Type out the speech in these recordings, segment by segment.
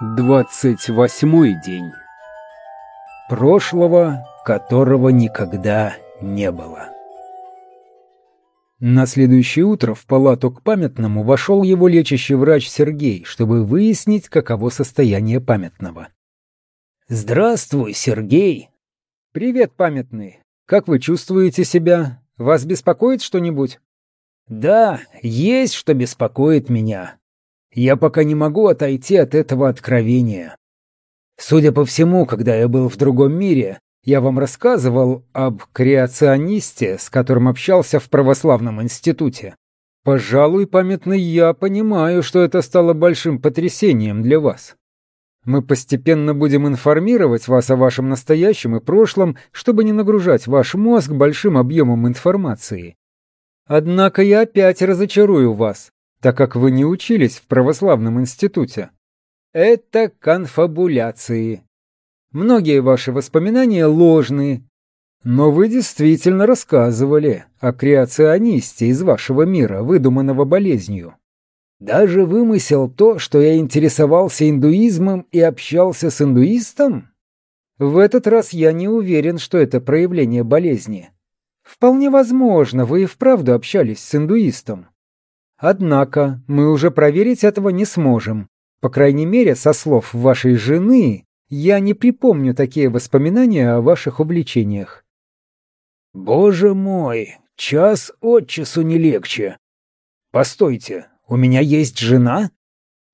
Двадцать восьмой день. Прошлого, которого никогда не было. На следующее утро в палату к памятному вошел его лечащий врач Сергей, чтобы выяснить, каково состояние памятного. «Здравствуй, Сергей!» «Привет, памятный. Как вы чувствуете себя? Вас беспокоит что-нибудь?» «Да, есть что беспокоит меня. Я пока не могу отойти от этого откровения. Судя по всему, когда я был в другом мире, я вам рассказывал об креационисте, с которым общался в православном институте. Пожалуй, памятный я понимаю, что это стало большим потрясением для вас. Мы постепенно будем информировать вас о вашем настоящем и прошлом, чтобы не нагружать ваш мозг большим объемом информации. Однако я опять разочарую вас так как вы не учились в православном институте. Это конфабуляции. Многие ваши воспоминания ложные, но вы действительно рассказывали о креационисте из вашего мира, выдуманного болезнью. Даже вымысел то, что я интересовался индуизмом и общался с индуистом? В этот раз я не уверен, что это проявление болезни. Вполне возможно, вы и вправду общались с индуистом. Однако мы уже проверить этого не сможем. По крайней мере, со слов вашей жены, я не припомню такие воспоминания о ваших увлечениях. Боже мой, час от часу не легче. Постойте, у меня есть жена?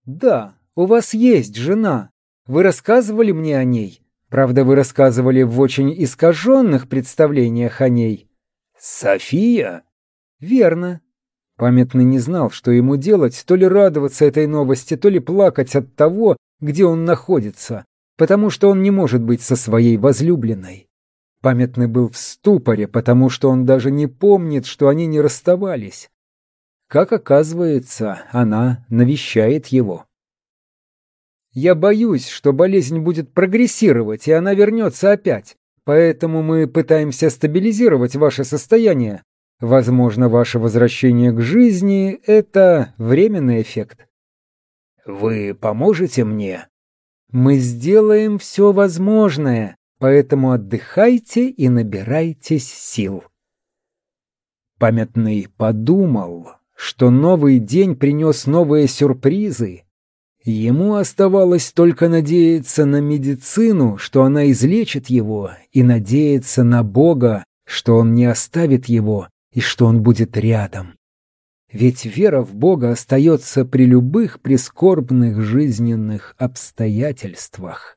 Да, у вас есть жена. Вы рассказывали мне о ней. Правда, вы рассказывали в очень искаженных представлениях о ней. София? Верно. Памятный не знал, что ему делать, то ли радоваться этой новости, то ли плакать от того, где он находится, потому что он не может быть со своей возлюбленной. Памятный был в ступоре, потому что он даже не помнит, что они не расставались. Как оказывается, она навещает его. Я боюсь, что болезнь будет прогрессировать, и она вернется опять, поэтому мы пытаемся стабилизировать ваше состояние, Возможно, ваше возвращение к жизни — это временный эффект. Вы поможете мне? Мы сделаем все возможное, поэтому отдыхайте и набирайтесь сил. Памятный подумал, что новый день принес новые сюрпризы. Ему оставалось только надеяться на медицину, что она излечит его, и надеяться на Бога, что он не оставит его и что он будет рядом. Ведь вера в Бога остается при любых прискорбных жизненных обстоятельствах.